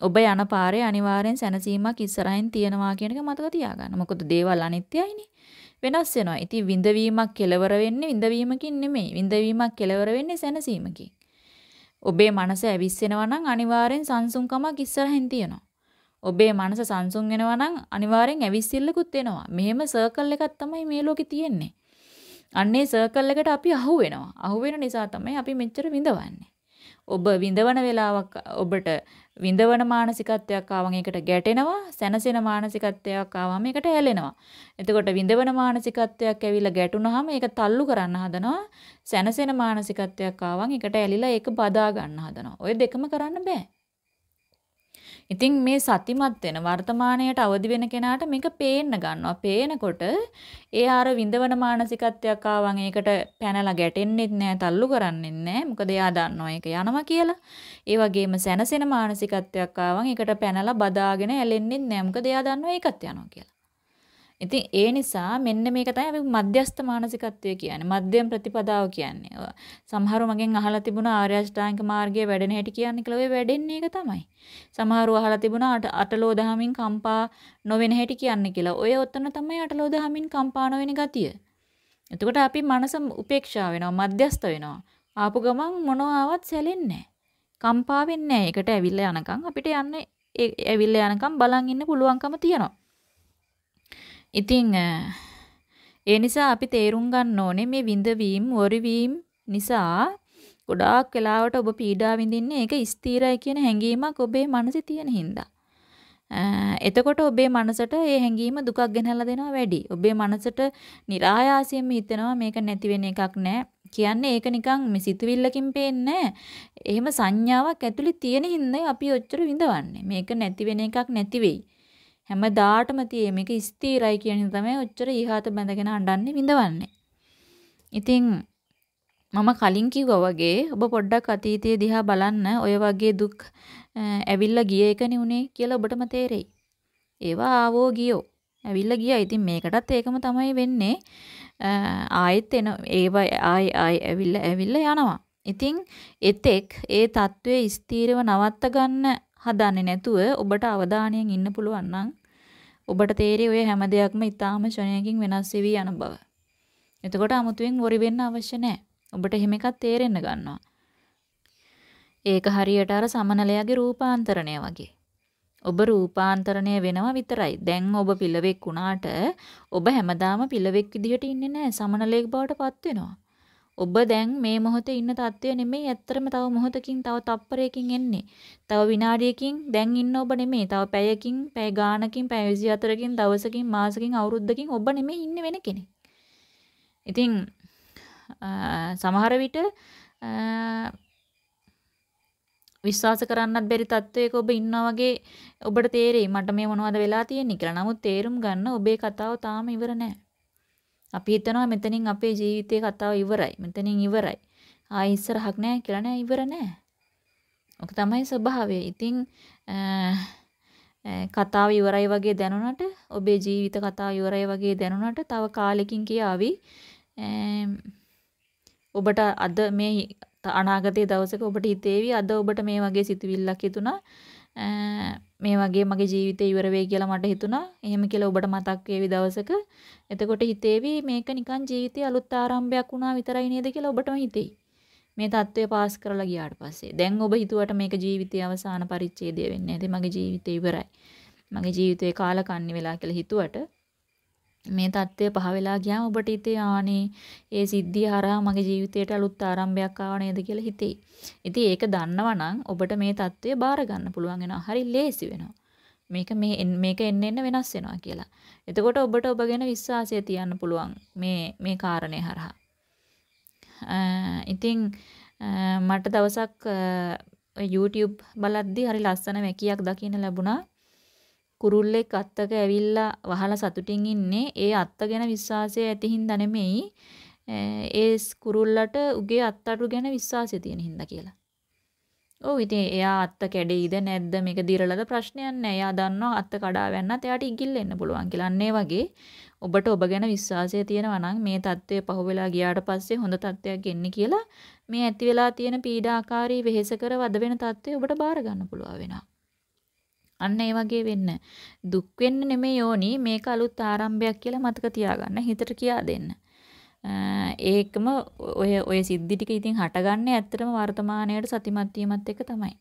ඔබ යන පාරේ අනිවාර්යෙන් සැනසීමක් ඉස්සරහින් තියෙනවා කියන එක මතක තියාගන්න. මොකද දේවල් අනිත්‍යයිනේ. වෙනස් වෙනවා. ඉතින් විඳවීමක් කෙලවර වෙන්නේ විඳවීමකින් නෙමෙයි. විඳවීමක් කෙලවර වෙන්නේ සැනසීමකින්. ඔබේ මනස ඇවිස්සෙනවා නම් අනිවාර්යෙන් සංසුන්කමක් ඉස්සරහින් තියෙනවා. ඔබේ මනස සංසුන් වෙනවා නම් අනිවාර්යෙන් ඇවිස්සිල්ලකුත් වෙනවා. මෙහෙම සර්කල් එකක් තමයි මේ ලෝකේ තියෙන්නේ. අන්නේ සර්කල් එකට අපි අහු වෙනවා. අහු වෙන නිසා තමයි අපි මෙච්චර විඳවන්නේ. ඔබ විඳවන වෙලාවක් ඔබට විඳවන මානසිකත්වයක් ආවම ඒකට ගැටෙනවා සැනසෙන මානසිකත්වයක් ආවම ඒකට ඇලෙනවා. එතකොට විඳවන මානසිකත්වයක් ඇවිල්ලා ගැටුනහම ඒක තල්ලු කරන්න හදනවා. සැනසෙන මානසිකත්වයක් ආවම ඒකට ඇලිලා ඒක බදා ගන්න හදනවා. ඔය දෙකම කරන්න බෑ. ඉතින් මේ සතිමත් වෙන වර්තමාණයට අවදි වෙන කෙනාට මේක පේන්න ගන්නවා. පේනකොට ඒ ආර විඳවන මානසිකත්වයක් ආවන් ඒකට පැනලා ගැටෙන්නෙත් නෑ, තල්ලු කරන්නෙත් නෑ. මොකද එයා දන්නවා ඒක යනවා කියලා. ඒ වගේම සැනසෙන මානසිකත්වයක් ආවන් ඒකට පැනලා බදාගෙන ඇලෙන්නෙත් නෑ. මොකද එයා දන්නවා ඒකත් යනවා කියලා. ඉතින් ඒ නිසා මෙන්න මේක තමයි අපි මධ්‍යස්ථ මානසිකත්වය කියන්නේ. මධ්‍යම ප්‍රතිපදාව කියන්නේ. සමහරව මගෙන් අහලා තිබුණා ආර්ය අෂ්ටාංගික මාර්ගයේ වැඩෙන හැටි කියන්නේ කියලා. ඔය වැඩෙන්නේ ඒක තමයි. සමහරව අහලා තිබුණා අටලෝ දහමින් කම්පා නොවෙන හැටි කියන්නේ කියලා. ඔය ඔතන තමයි අටලෝ දහමින් කම්පා නොවෙන ගතිය. එතකොට අපි මනස උපේක්ෂා වෙනවා, මධ්‍යස්ථ වෙනවා. ආපු ගමන් මොනවාවත් සැලෙන්නේ නැහැ. කම්පා වෙන්නේ නැහැ. ඒකට ඇවිල්ලා යනකම් අපිට යන්නේ ඇවිල්ලා යනකම් බලන් ඉන්න පුළුවන්කම තියෙනවා. ඉතින් ඒ නිසා අපි තේරුම් ගන්න ඕනේ මේ විඳවීම් වරිවීම් නිසා ගොඩාක් වෙලාවට ඔබ පීඩා විඳින්නේ ඒක ස්ථිරයි කියන හැඟීමක් ඔබේ මනසේ තියෙන හින්දා. එතකොට ඔබේ මනසට ඒ හැඟීම දුකක් ගෙනහැලා දෙනවා වැඩි. ඔබේ මනසට નિરાයාසයෙන්ම හිතෙනවා මේක නැති වෙන එකක් නෑ. කියන්නේ ඒක නිකන් මේ සිතුවිල්ලකින් පේන්නේ එහෙම සංඥාවක් ඇතුලේ තියෙන හින්දා අපි ඔච්චර විඳවන්නේ. මේක නැති වෙන එකක් නැති වෙයි. හැමදාටම තියේ මේක ස්ථිරයි කියන තමයි ඔච්චර ඊහාත බැඳගෙන අඬන්නේ විඳවන්නේ. ඉතින් මම කලින් කිව්වා වගේ ඔබ පොඩ්ඩක් අතීතයේ දිහා බලන්න ඔය වගේ දුක් ඇවිල්ලා ගිය එකනේ උනේ කියලා ඔබටම තේරෙයි. ඒවා ආවෝ ගියෝ. ඇවිල්ලා ගියා. ඉතින් මේකටත් ඒකම තමයි වෙන්නේ. ආයෙත් එන ඒවා ආයි ආයි ඇවිල්ලා ඇවිල්ලා යනවා. ඉතින් එතෙක් ඒ తත්වයේ ස්ථීරව නවත්ත ගන්න හදන්නේ නැතුව ඔබට අවධානයෙන් ඉන්න පුළුවන් නම් ඔබට තේරෙයි ඔය හැම දෙයක්ම ඊටාම ෂණයකින් වෙනස් වෙවි යන බව. එතකොට 아무තුවෙන් වොරි වෙන්න අවශ්‍ය නැහැ. ඔබට එහෙම එකක් තේරෙන්න ගන්නවා. ඒක හරියට අර සමනලයාගේ රූපාන්තරණය වගේ. ඔබ රූපාන්තරණය වෙනවා විතරයි. දැන් ඔබ පිළවෙක් වුණාට ඔබ හැමදාම පිළවෙක් විදිහට ඉන්නේ නැහැ. සමනලෙක් බවට පත් වෙනවා. ඔබ දැන් මේ මොහොතේ ඉන්න තත්ත්වය නෙමෙයි ඇත්තටම තව මොහොතකින් තව තප්පරයකින් එන්නේ. තව විනාඩියකින් දැන් ඉන්න ඔබ නෙමෙයි. තව පැයකින්, පැය ගාණකින්, පැය 24කින්, දවසකින්, මාසකින්, අවුරුද්දකින් ඔබ නෙමෙයි ඉන්නේ වෙන කෙනෙක්. ඉතින් සමහර විට විශ්වාස කරන්නත් බැරි තත්වයක ඔබ ඉන්නා වගේ ඔබට තේරෙයි මට මේ මොනවද වෙලා තියෙන්නේ කියලා. නමුත් තේරුම් ගන්න ඔබේ කතාව තාම ඉවර නෑ. අපි හිතනවා මෙතනින් අපේ ජීවිතේ කතාව ඉවරයි. මෙතනින් ඉවරයි. ආයි ඉස්සරහක් නෑ කියලා නෑ ඉවර නෑ. ඔක තමයි ස්වභාවය. ඉතින් කතාව ඉවරයි වගේ දැනුණට ඔබේ ජීවිත කතාව ඉවරයි වගේ දැනුණට තව කාලෙකින් කියාවි ඔබට අද මේ අනාගතයේ දවසක ඔබට හිතේවි අද ඔබට මේ වගේ සිතුවිල්ලක් හිතුණා මේ වගේ මගේ ජීවිතේ ඉවර වෙයි කියලා මට හිතුණා. එහෙම කියලා ඔබට මතක් වේවි දවසක. එතකොට හිතේවි මේක නිකන් ජීවිතේ අලුත් ආරම්භයක් වුණා විතරයි නේද කියලා ඔබටම හිතෙයි. මේ தત્ත්වය පාස් කරලා ගියාට පස්සේ දැන් ඔබ හිතුවට මේක ජීවිතයේ අවසාන පරිච්ඡේදය වෙන්නේ නැති මගේ ජීවිතේ ඉවරයි. මගේ ජීවිතේ කාලකන්ණි වෙලා කියලා හිතුවට මේ தත්ත්වය පහ වෙලා ගියාම ඔබට හිතේ ආනේ ඒ සිද්ධිය හරහා මගේ ජීවිතයට අලුත් ආරම්භයක් ආව නේද කියලා හිතෙයි. ඉතින් ඒක දන්නවනම් ඔබට මේ தත්ත්වය බාර ගන්න පුළුවන් වෙනවා. හරි ලේසි වෙනවා. මේක මේ මේක එන්න එන්න වෙනස් වෙනවා කියලා. එතකොට ඔබට ඔබ ගැන විශ්වාසය තියන්න පුළුවන් මේ මේ කාරණේ හරහා. ඉතින් මට දවසක් YouTube බලද්දි හරි ලස්සන වැකියක් දකින්න ලැබුණා. කුරුල්ලෙක් අත්තක ඇවිල්ලා වහලා සතුටින් ඉන්නේ ඒ අත්ත ගැන විශ්වාසය ඇති හින්දා නෙමෙයි ඒ කුරුල්ලට උගේ අත්තටු ගැන විශ්වාසය තියෙන හින්දා කියලා. ඔව් ඉතින් එයා අත්ත කැඩෙයිද නැද්ද මේක දිරලද ප්‍රශ්නයක් නෑ. එයා දන්නවා අත්ත කඩා වැන්නත් එයාට ඉගිල්ලෙන්න පුළුවන් කියලා. අන්න වගේ ඔබට ඔබ ගැන විශ්වාසය තියෙනවා නම් මේ தත්ත්වය පහුවෙලා ගියාට පස්සේ හොඳ තත්ත්වයක් එන්නේ කියලා මේ ඇති වෙලා තියෙන පීඩාකාරී වෙහෙස කර වද වෙන தත්ත්වය ඔබට බාර ගන්න පුළුවන් වෙනවා. අන්න ඒ වගේ වෙන්න. දුක් වෙන්න නෙමෙයි ඕනි මේක අලුත් ආරම්භයක් කියලා මතක තියාගන්න හිතට කියා දෙන්න. ඒකම ඔය ඔය සිද්ධි ටික ඉතින් හටගන්නේ ඇත්තටම වර්තමානයේ සතිමත් වීමත් එක්ක තමයි.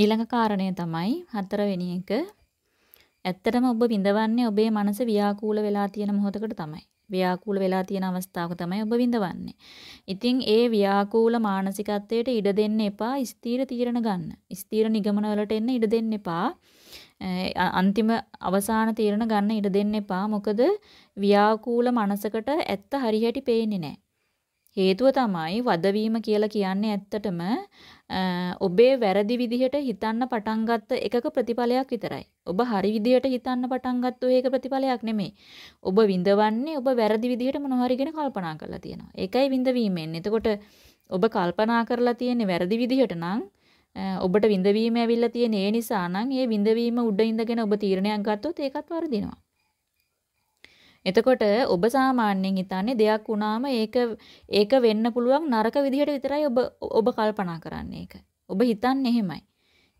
ඊළඟ කාරණය තමයි හතරවෙනි එක. ඇත්තටම ඔබ විඳවන්නේ ඔබේ මනස ව්‍යාකූල වෙලා තියෙන මොහොතකට තමයි. ව්‍යාකූල වෙලා තියෙන අවස්ථාවක තමයි ඔබ විඳවන්නේ. ඉතින් ඒ ව්‍යාකූල මානසිකත්වයට ඉඩ දෙන්න එපා ස්ථීර තීරණ ගන්න. ස්ථීර නිගමන වලට එන්න ඉඩ දෙන්න එපා. අන්තිම අවසාන තීරණ ගන්න ඉඩ දෙන්න එපා. මොකද ව්‍යාකූල මනසකට ඇත්ත හරියට පේන්නේ නැහැ. හේතුව තමයි වදවීම කියලා කියන්නේ ඇත්තටම ඔබේ වැරදි විදිහට හිතන්න පටන් ගත්ත එකක ප්‍රතිඵලයක් විතරයි. ඔබ හරි විදිහට හිතන්න පටන් ගත්තෝ ඒක ප්‍රතිඵලයක් නෙමෙයි. ඔබ විඳවන්නේ ඔබ වැරදි විදිහට මොනවා හරි ගැන කල්පනා කරලා තියෙනවා. ඒකයි විඳවීමෙන්. එතකොට ඔබ කල්පනා කරලා තියෙන්නේ වැරදි විදිහට නම් ඔබට විඳවීම ඇවිල්ලා තියෙන ඒ නිසා නම් ඒ විඳවීම උඩ ඉඳගෙන ඔබ තීරණයක් ගත්තොත් ඒකත් වරදිනවා. එතකොට ඔබ සාමාන්‍යයෙන් හිතන්නේ දෙයක් වුණාම ඒක ඒක වෙන්න පුළුවන් නරක විදිහට විතරයි ඔබ ඔබ කල්පනා කරන්නේ ඒක. ඔබ හිතන්නේ එහෙමයි.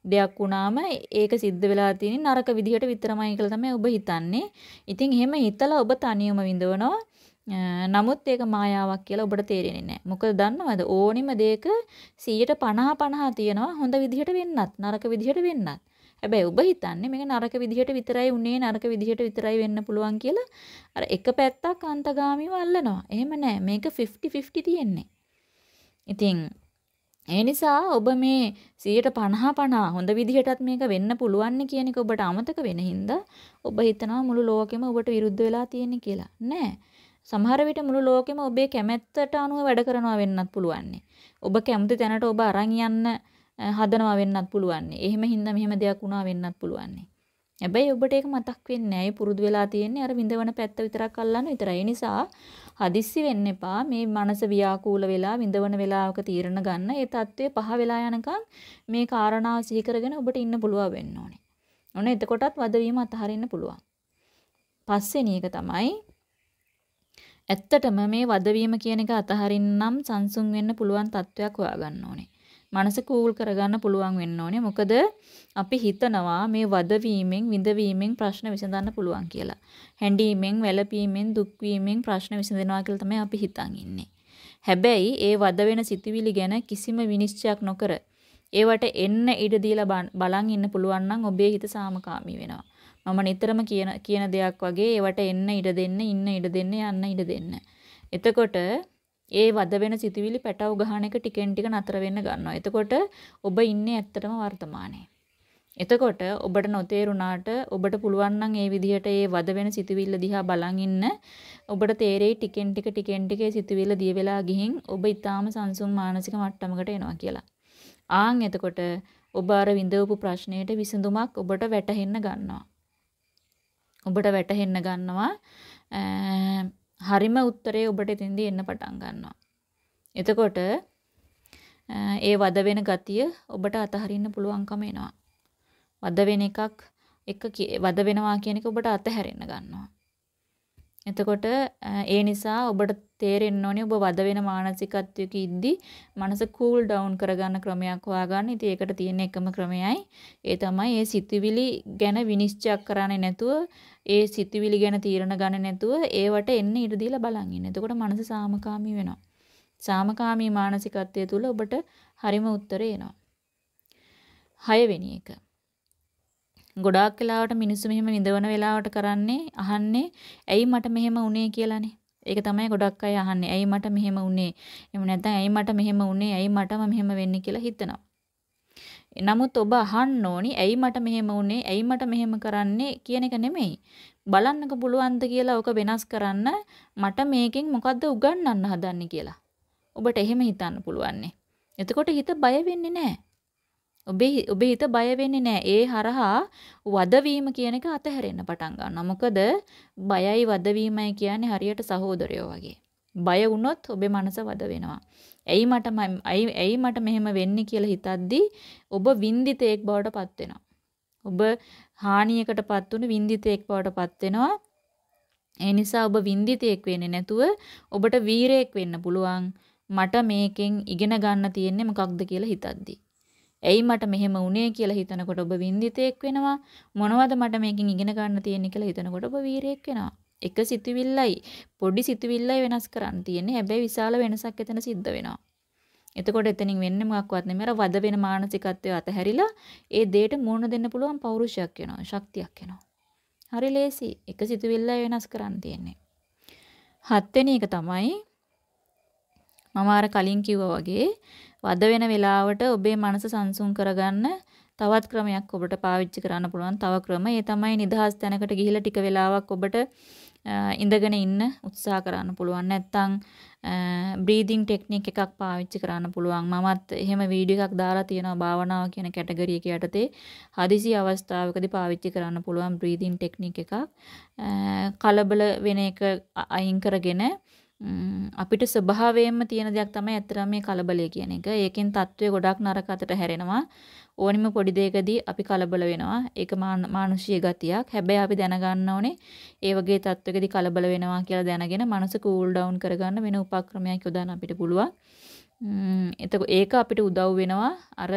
දෙයක් වුණාම ඒක සිද්ධ වෙලා තියෙන්නේ නරක විදිහට විතරමයි කියලා තමයි ඔබ හිතන්නේ. ඉතින් එහෙම හිතලා ඔබ තනියම විඳවනවා. නමුත් ඒක මායාවක් කියලා ඔබට තේරෙන්නේ නැහැ. මොකද දන්නවද ඕනිම දෙයක 150 50 තියෙනවා හොඳ විදිහට වෙන්නත් නරක විදිහට වෙන්නත්. හැබැයි ඔබ හිතන්නේ මේක නරක විදිහට විතරයි උනේ නරක විදිහට විතරයි වෙන්න පුළුවන් කියලා අර එක පැත්තක් අන්තගාමීව අල්ලනවා. එහෙම නෑ. මේක 50 50 තියෙන්නේ. ඉතින් ඒ නිසා ඔබ මේ 150 50 හොඳ විදිහටත් මේක වෙන්න පුළුවන් කියන එක ඔබට අමතක වෙන හින්දා ඔබ හිතනවා මුළු ලෝකෙම ඔබට විරුද්ධ වෙලා තියෙන්නේ කියලා. නෑ. සමහර විට මුළු ලෝකෙම ඔබේ කැමැත්තට අනුව වැඩ කරනවා වෙන්නත් පුළුවන්. ඔබ කැමති තැනට ඔබ අරන් යන්න හදනවා වෙන්නත් පුළුවන්. එහෙම හින්දා මෙහෙම දෙයක් වුණා වෙන්නත් පුළුවන්. හැබැයි ඔබට ඒක මතක් වෙන්නේ නැහැ. පුරුදු වෙලා තියෙන්නේ අර විඳවන පැත්ත විතරක් අල්ලන්න විතරයි. ඒ නිසා හදිස්සි වෙන්න එපා. මේ මනස ව්‍යාකූල වෙලා විඳවන වෙලාවක තීරණ ගන්න. ඒ தત્ත්වය පහ වෙලා යනකම් මේ කාරණාව සිහි කරගෙන ඔබට ඉන්න පුළුවන් වෙන්න ඕනේ. ඔන්න එතකොටත් වදවීම අතහරින්න පුළුවන්. පස්වෙනි එක තමයි ඇත්තටම මේ වදවීම කියන එක අතහරින්නම් සංසුන් වෙන්න පුළුවන් තත්වයක් හොයාගන්න ඕනේ. මනස කූල් කරගන්න පුළුවන් වෙන්න ඕනේ. මොකද අපි හිතනවා මේ වදවීමෙන් විඳවීමෙන් ප්‍රශ්න විසඳන්න පුළුවන් කියලා. හැඬීමෙන්, වැළපීමෙන්, දුක් වීමෙන් ප්‍රශ්න විසඳනවා කියලා තමයි අපි හිතන් ඉන්නේ. හැබැයි ඒ වද වෙන සිතුවිලි ගැන කිසිම විනිශ්චයක් නොකර ඒවට එන්න ඉඩ දීලා බලන් ඉන්න පුළුවන් නම් ඔබේ හිත සාමකාමී වෙනවා. මම නිතරම කියන කියන දෙයක් වගේ ඒවට එන්න ඉඩ දෙන්න, ඉන්න ඉඩ දෙන්න, යන්න ඉඩ දෙන්න. එතකොට ඒ වද වෙන සිතුවිලි පැටව ගහන එක ටිකෙන් ටික නතර වෙන්න ගන්නවා. එතකොට ඔබ ඉන්නේ ඇත්තටම වර්තමානයේ. එතකොට ඔබට නොතේරුණාට ඔබට පුළුවන් නම් ඒ විදිහට ඒ වද වෙන සිතුවිල්ල දිහා බලන් ඉන්න ඔබට තේරෙයි ටිකෙන් ටික ටිකෙන් ටික ඒ සිතුවිල්ල දිය වෙලා ගිහින් ඔබ ඊටාම සංසුන් මානසික මට්ටමකට එනවා කියලා. ආන් එතකොට ඔබ අර විඳවපු ප්‍රශ්නයට විසඳුමක් ඔබට වැටහෙන්න ගන්නවා. ඔබට වැටහෙන්න ගන්නවා හරිම උත්තරේ ඔබට එතෙන්දී එන්න පටන් ගන්නවා. එතකොට ඒ වද වෙන ගතිය ඔබට අතහරින්න පුළුවන්කම එනවා. වද වෙන එකක් එක වද වෙනවා කියන එක ඔබට අතහැරෙන්න ගන්නවා. එතකොට ඒ නිසා ඔබට තේරෙන්න ඕනේ ඔබ වද වෙන මානසිකත්වයක ඉද්දි මනස කූල් ඩවුන් කරගන්න ක්‍රමයක් හොයාගන්න. ඉතින් ඒකට තියෙන එකම ක්‍රමයයි ඒ තමයි ඒ සිතුවිලි ගැන විනිශ්චය කරන්නේ නැතුව ඒ සිතුවිලි ගැන තීරණ ගන්න නැතුව ඒවට එන්න ඉඩ දීලා බලන් ඉන්න. එතකොට මනස සාමකාමී වෙනවා. සාමකාමී මානසිකත්වය තුළ ඔබට හරිම උත්තරේ එනවා. හයවෙනි එක ගොඩාක් වෙලාවට මිනිස්සු මෙහෙම විඳවන වෙලාවට කරන්නේ අහන්නේ ඇයි මට මෙහෙම වුනේ කියලානේ. ඒක තමයි ගොඩක් අය අහන්නේ. ඇයි මට මෙහෙම වුනේ? එහෙම නැත්නම් ඇයි මට මෙහෙම වුනේ? ඇයි මටම මෙහෙම වෙන්නේ කියලා හිතනවා. නමුත් ඔබ අහන්න ඕනි ඇයි මට මෙහෙම වුනේ? ඇයි මට මෙහෙම කරන්නේ කියන එක නෙමෙයි. බලන්නක පුළුවන්ද කියලා ඔක වෙනස් කරන්න මට මේකෙන් මොකද්ද උගන්වන්න හදන්නේ කියලා. ඔබට එහෙම හිතන්න පුළුවන්නේ. එතකොට හිත බය වෙන්නේ නැහැ. ඔබේ ඔබේ හිත බය වෙන්නේ නැහැ. ඒ හරහා වදවීම කියන එක අතහැරෙන්න පටන් ගන්නවා. මොකද බයයි වදවීමයි කියන්නේ හරියට සහෝදරයෝ වගේ. බය වුණොත් ඔබේ මනස වද වෙනවා. ඇයි මට ඇයි මට මෙහෙම වෙන්නේ කියලා හිතද්දී ඔබ වින්දිතෙක් බවට පත් වෙනවා. ඔබ හානියකටපත් වුණු වින්දිතෙක් බවට පත් වෙනවා. ඒ නිසා ඔබ වින්දිතෙක් වෙන්නේ නැතුව ඔබට වීරයෙක් වෙන්න පුළුවන්. මට මේකෙන් ඉගෙන ගන්න තියෙන්නේ මොකක්ද කියලා හිතද්දී. ඇයි මට මෙහෙම වුනේ කියලා හිතනකොට ඔබ වින්දිතෙක් වෙනවා. මොනවද මට මේකෙන් ඉගෙන ගන්න තියෙන්නේ කියලා හිතනකොට ඔබ වීරයෙක් වෙනවා. එක සිතුවිල්ලයි පොඩි සිතුවිල්ලයි වෙනස් කරන්න තියෙන්නේ. හැබැයි විශාල වෙනසක් එතන සිද්ධ වෙනවා. එතකොට එතනින් වෙන්නේ මොකක්වත් නෙමෙයි. අර වද වෙන මානසිකත්වය අතහැරිලා ඒ දෙයට මුහුණ දෙන්න පුළුවන් පෞරුෂයක් වෙනවා. ශක්තියක් වෙනවා. හරි ලේසි. එක සිතුවිල්ලයි වෙනස් කරන්න තියෙන්නේ. හත්වෙනි එක තමයි මම අර කලින් කිව්වා වගේ වද වෙන වෙලාවට ඔබේ මනස සංසුන් කරගන්න තවත් ක්‍රමයක් ඔබට පාවිච්චි කරන්න පුළුවන්. තව ක්‍රම ඒ තමයි නිදහස් තැනකට ගිහිල්ලා ටික වෙලාවක් ඔබට ඉඳගෙන ඉන්න උත්සාහ කරන්න පුළුවන්. නැත්තම් බ්‍රීදිං ටෙක්නික් එකක් පාවිච්චි කරන්න පුළුවන්. මමත් එහෙම වීඩියෝ එකක් දාලා තියෙනවා භාවනාව කියන කැටගරි එක යටතේ. හදිසි අවස්ථාවකදී පාවිච්චි කරන්න පුළුවන් බ්‍රීදිං ටෙක්නික් එකක්. කලබල වෙන එක අයින් කරගෙන අපිට ස්වභාවයෙන්ම තියෙන දෙයක් තමයි ඇත්තටම මේ කලබලය කියන එක. ඒකෙන් తත්වය ගොඩක් නරක අතට හැරෙනවා. ඕනිම පොඩි දෙයකදී අපි කලබල වෙනවා. ඒක මානුෂීය ගතියක්. හැබැයි අපි දැනගන්න ඕනේ ඒ වගේ තත්වයකදී කලබල වෙනවා කියලා දැනගෙන මනස කූල් ඩවුන් කරගන්න වෙන උපක්‍රමයක් යොදාන්න අපිට පුළුවන්. එතකොට ඒක අපිට උදව් වෙනවා අර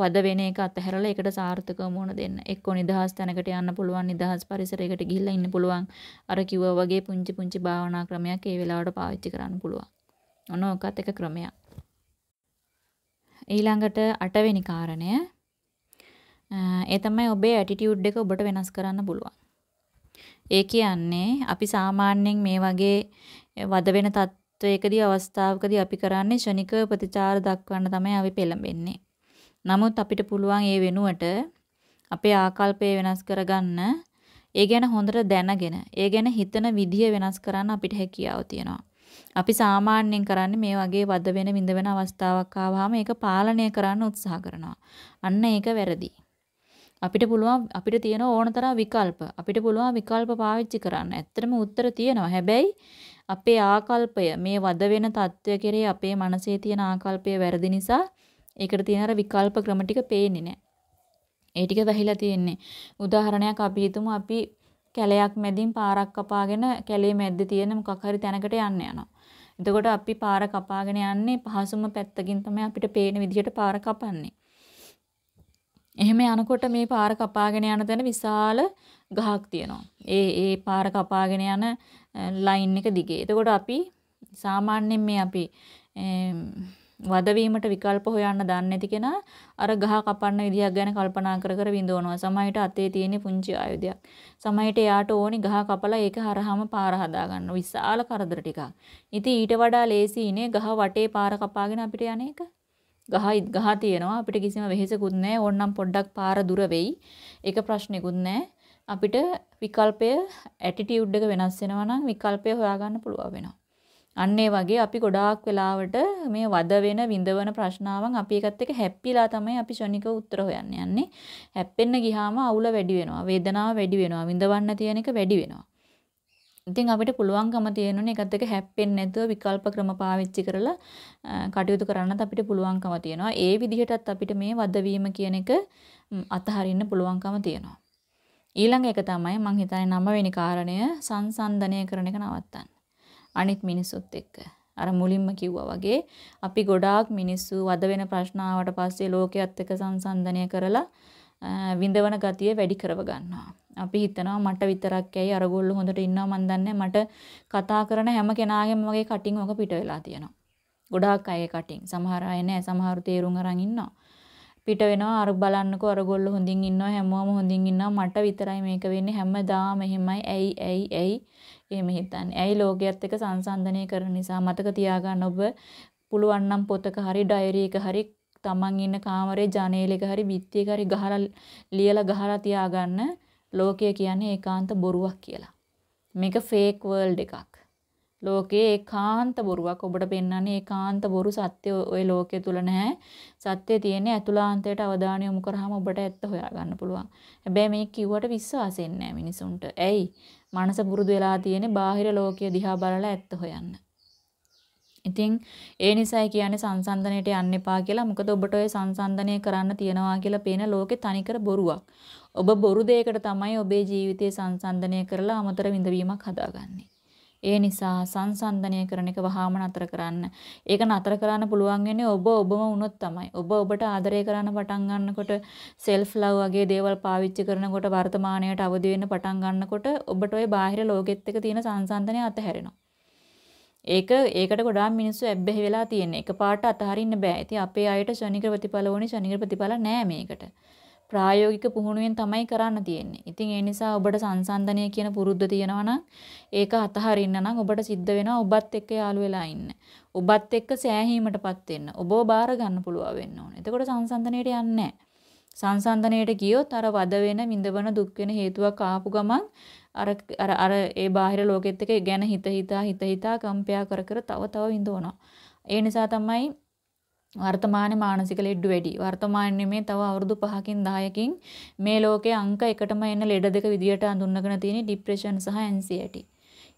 වද වෙන එක අතහැරලා ඒකට සාර්ථකව මුහුණ දෙන්න. එක්කෝ නිදහස් තැනකට යන්න පුළුවන්, නිදහස් පරිසරයකට ගිහිල්ලා ඉන්න පුළුවන්. අර කිව්වා වගේ පුංචි පුංචි භාවනා ක්‍රමයක් ඒ වෙලාවට පාවිච්චි කරන්න පුළුවන්. ඔන්න ඔකත් එක ක්‍රමයක්. ඊළඟට අටවෙනි කාරණය ඒ තමයි ඔබේ ඇටිටියුඩ් එක ඔබට වෙනස් කරන්න පුළුවන්. ඒ කියන්නේ අපි සාමාන්‍යයෙන් මේ වගේ වද වෙන තත්වයකදී අවස්ථාවකදී අපි කරන්නේ ෂණික ප්‍රතිචාර දක්වන්න තමයි අපි පෙළඹෙන්නේ. නමුත් අපිට පුළුවන් ඒ වෙනුවට අපේ ආකල්පය වෙනස් කරගන්න ඒ ගැන හොඳට දැනගෙන ඒ ගැන හිතන විදිය වෙනස් කරන්න අපිට හැකියාව තියෙනවා. අපි සාමාන්‍යයෙන් කරන්නේ මේ වගේ වද වෙන විඳ වෙන අවස්ථාවක් ආවහම ඒක පාලනය කරන්න උත්සාහ කරනවා. අන්න ඒක වැරදි. අපිට පුළුවන් අපිට තියෙන ඕනතරම් විකල්ප. අපිට පුළුවන් විකල්ප පාවිච්චි කරන්න. ඇත්තටම උත්තර තියෙනවා. හැබැයි අපේ ආකල්පය මේ වද වෙන తත්වය කෙරේ අපේ මනසේ තියෙන ආකල්පය වැරදි නිසා ඒකට තියෙන අර විකල්ප ක්‍රම ටික පේන්නේ නැහැ. ඒ ටික වැහිලා තියෙන්නේ. උදාහරණයක් අපි හිතමු අපි කැලයක් මැදින් පාරක් කපාගෙන කැලේ මැද්දේ තියෙන මොකක් හරි තැනකට යන්න යනවා. එතකොට අපි පාර කපාගෙන යන්නේ පහසුම පැත්තකින් තමයි අපිට පේන විදිහට පාර කපන්නේ. එහෙම යනකොට මේ පාර කපාගෙන යන තැන විශාල ගහක් තියෙනවා. ඒ ඒ පාර කපාගෙන යන ලයින් එක දිගේ. එතකොට අපි සාමාන්‍යයෙන් මේ අපි වදවීමට විකල්ප හොයන්න දන්නේ නැති කෙනා අර ගහ කපන්න විදියක් ගැන කල්පනා කර කර විඳවනවා. සමහරට අතේ තියෙන පුංචි ආයුධයක්. සමහරට එයාට ඕනි ගහ කපලා ඒක හරහාම පාර හදා ගන්න. විශාල කරදර ටිකක්. ඉතින් ඊට වඩා ලේසි ඉනේ ගහ වටේ පාර කපාගෙන අපිට යන එක. ගහ ගහ තියෙනවා අපිට කිසිම වෙහෙසකුත් නැහැ. ඕන්නම් පොඩ්ඩක් පාර දුර වෙයි. ඒක ප්‍රශ්නෙකුත් නැහැ. අපිට විකල්පය ඇටිටියුඩ් එක වෙනස් වෙනවා නම් විකල්පය හොයාගන්න පුළුවන් වෙනවා. අන්න ඒ වගේ අපි ගොඩාක් වෙලාවට මේ වද වෙන විඳවන ප්‍රශ්නාවන් අපි එකත් එක්ක හැප්පිලා තමයි අපි ශනිකව උත්තර හොයන්න යන්නේ. හැප්පෙන්න ගියාම අවුල වැඩි වෙනවා. වේදනාව වැඩි වෙනවා. විඳවන්න තියෙන එක වැඩි වෙනවා. ඉතින් අපිට පුළුවන්කම තියෙනුනේ එකත් එක්ක හැප්පෙන්නේ නැතුව විකල්ප ක්‍රම පාවිච්චි කරලා කටයුතු කරන්නත් අපිට පුළුවන්කම තියෙනවා. ඒ විදිහටත් අපිට මේ වදවීම කියන එක අතහරින්න පුළුවන්කම තියෙනවා. ඊළඟ එක තමයි මම හිතන්නේ නවවෙනි කාරණය සංසන්දනය කරන එක නවත්තන්න. අනිත් මිනිස්සුත් එක්ක. අර මුලින්ම කිව්වා වගේ අපි ගොඩාක් මිනිස්සු වද වෙන ප්‍රශ්න ආවට පස්සේ ලෝකයේත් එක්ක සංසන්දනය කරලා විඳවන ගතිය වැඩි කරව ගන්නවා. අපි හිතනවා මට විතරක් ඇයි අරගොල්ලෝ හොඳට ඉන්නවා මන් දන්නේ මට කතා කරන හැම කෙනාගේම වගේ කටින් ඔක පිට වෙලා තියෙනවා. ගොඩාක් අය කටින්. සමහර අය නෑ සමහරු තේරුම් අරන් ඉන්නවා. පිට වෙනවා අර බලන්නකෝ අරගොල්ලෝ හොඳින් ඉන්නවා හැමෝම හොඳින් ඉන්නවා මට විතරයි මේක වෙන්නේ හැමදාම එහෙමයි ඇයි ඇයි ඇයි එහෙම හිතන්නේ. ඇයි ලෝකයේත් එක්ක සංසන්දනය කරන නිසා මතක තියාගන්න ඔබ පුළුවන් නම් පොතක හරි ඩයරි එක හරි තමන් ඉන්න කාමරේ ජනේලෙක හරි බිත්තියක හරි ගහලා ලියලා ගහලා තියාගන්න ලෝකය කියන්නේ ඒකාන්ත බොරුවක් කියලා. මේක ෆේක් වර්ල්ඩ් එකක්. ලෝකයේ ඒකාන්ත බොරුවක් ඔබට පෙන්වන්නේ ඒකාන්ත බොරු සත්‍ය ওই ලෝකයේ තුල නැහැ. සත්‍ය තියෙන්නේ ඇතුළාන්තයට අවධානය යොමු කරාම ඔබට ඇත්ත හොයාගන්න පුළුවන්. හැබැයි මේ කිව්වට විශ්වාසෙන්නේ නැහැ මිනිසුන්ට. ඇයි? මනස පුරුදු වෙලා තියෙන්නේ බාහිර ලෝකය දිහා බලලා ඇත්ත හොයන්න. ඉතින් ඒ නිසායි කියන්නේ සංසන්දනයට යන්න එපා කියලා. මොකද ඔබට ඔය සංසන්දනය කරන්න තියනවා කියලා පේන ලෝකේ තනිකර බොරුවක්. ඔබ බොරු දෙයකට තමයි ඔබේ ජීවිතය සංසන්දනය කරලා අමතර විඳවීමක් හදාගන්නේ. ඒ නිසා සංසන්දනය කරන එක වහාම නතර කරන්න. ඒක නතර කරන්න පුළුවන් වෙන්නේ ඔබ ඔබම වුණොත් තමයි. ඔබ ඔබට ආදරය කරන්න පටන් ගන්නකොට self love වගේ දේවල් පාවිච්චි කරනකොට වර්තමානයට අවදි වෙන්න පටන් ගන්නකොට ඔබට ওই බාහිර ලෝකෙත් එක්ක තියෙන සංසන්දනය අතහැරෙනවා. ඒක ඒකට ගොඩාක් මිනිස්සු ඇබ්බැහි වෙලා තියෙන්නේ. එකපාරට අතහරින්න බෑ. ඉතින් අපේ අයට ශනික ප්‍රතිඵල ඕනේ ශනික ප්‍රතිඵල නෑ මේකට. ප්‍රායෝගික පුහුණුවෙන් තමයි කරන්න තියෙන්නේ. ඉතින් ඒ නිසා ඔබට සංසන්දනය කියන පුරුද්ද තියෙනවා නම් ඒක අතහරින්න නම් ඔබට සිද්ධ වෙනවා ඔබත් එක්ක යාළු වෙලා ඉන්න. ඔබත් එක්ක සෑහීමටපත් වෙන්න. ඔබව බාර ගන්න පුළුවන් වෙන්න ඕනේ. එතකොට සංසන්දනයට යන්නේ සංසන්දනයට ගියොත් අර වද වෙන, විඳවන, දුක් වෙන හේතුවක් ආපු ගමන් අර අර අර ඒ බාහිර ලෝකෙත් එක්ක ගැන හිත හිතා හිත හිතා කම්පයා කර කර තව තව විඳවනවා. ඒ නිසා තමයි වර්තමානයේ මානසික ලෙඩ වැඩි. වර්තමානයේ මේ තව අවුරුදු 5කින් 10කින් මේ ලෝකේ අංක එකටම එන ලෙඩ දෙක විදියට හඳුන්වගෙන තියෙන ડિප්‍රෙෂන් සහ ඇන්සියටි.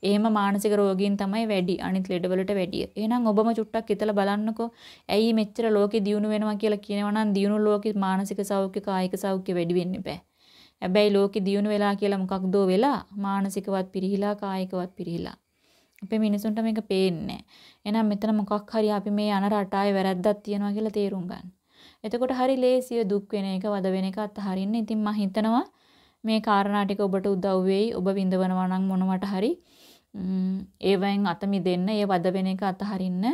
එහෙම මානසික රෝගීන් තමයි වැඩි අනිත් ලෙඩවලට වැඩිය. එහෙනම් ඔබම චුට්ටක් හිතලා බලන්නකෝ. ඇයි මෙච්චර ලෝකෙ දියුණු වෙනවා කියලා කියනවා නම් දියුණු ලෝකෙ මානසික සෞඛ්‍ය කායික සෞඛ්‍ය වැඩි වෙන්න බෑ. හැබැයි ලෝකෙ දියුණු වෙලා කියලා මොකක්දෝ වෙලා මානසිකවත් පිරිහිලා කායිකවත් පිරිහිලා. අපේ මිනිසුන්ට මේක පේන්නේ එහෙනම් මෙතන මොකක් හරි අපි මේ යන රටාවේ වැරද්දක් තියෙනවා කියලා තේරුම් ගන්න. එතකොට හරි ලේසිය දුක් වෙන එක වද වෙන එක අත්හරින්න. ඉතින් මම හිතනවා මේ කාරණා ටික ඔබට උදව් වෙයි. ඔබ විඳවනවා නම් මොනවට හරි ඒවෙන් අත මිදෙන්න, ඒ වද වෙන එක අතහරින්න.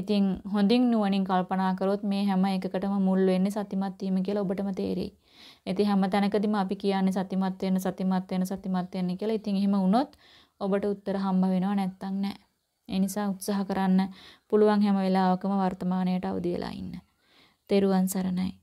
ඉතින් හොඳින් නුවණින් කල්පනා කරොත් මේ හැම එකකටම මුල් වෙන්නේ සතිමත් වීම කියලා ඔබටම තේරෙයි. ඉතින් හැම තැනකදීම අපි කියන්නේ සතිමත් වෙන්න, සතිමත් වෙන්න, සතිමත් වෙන්න කියලා. ඉතින් එහෙම වුණොත් ඔබට උත්තර හම්බ වෙනව නැත්තම් නෑ. ඒ නිසා උත්සාහ කරන්න පුළුවන් හැම වෙලාවකම වර්තමානයට අවදි වෙලා ඉන්න. තෙරුවන් සරණයි.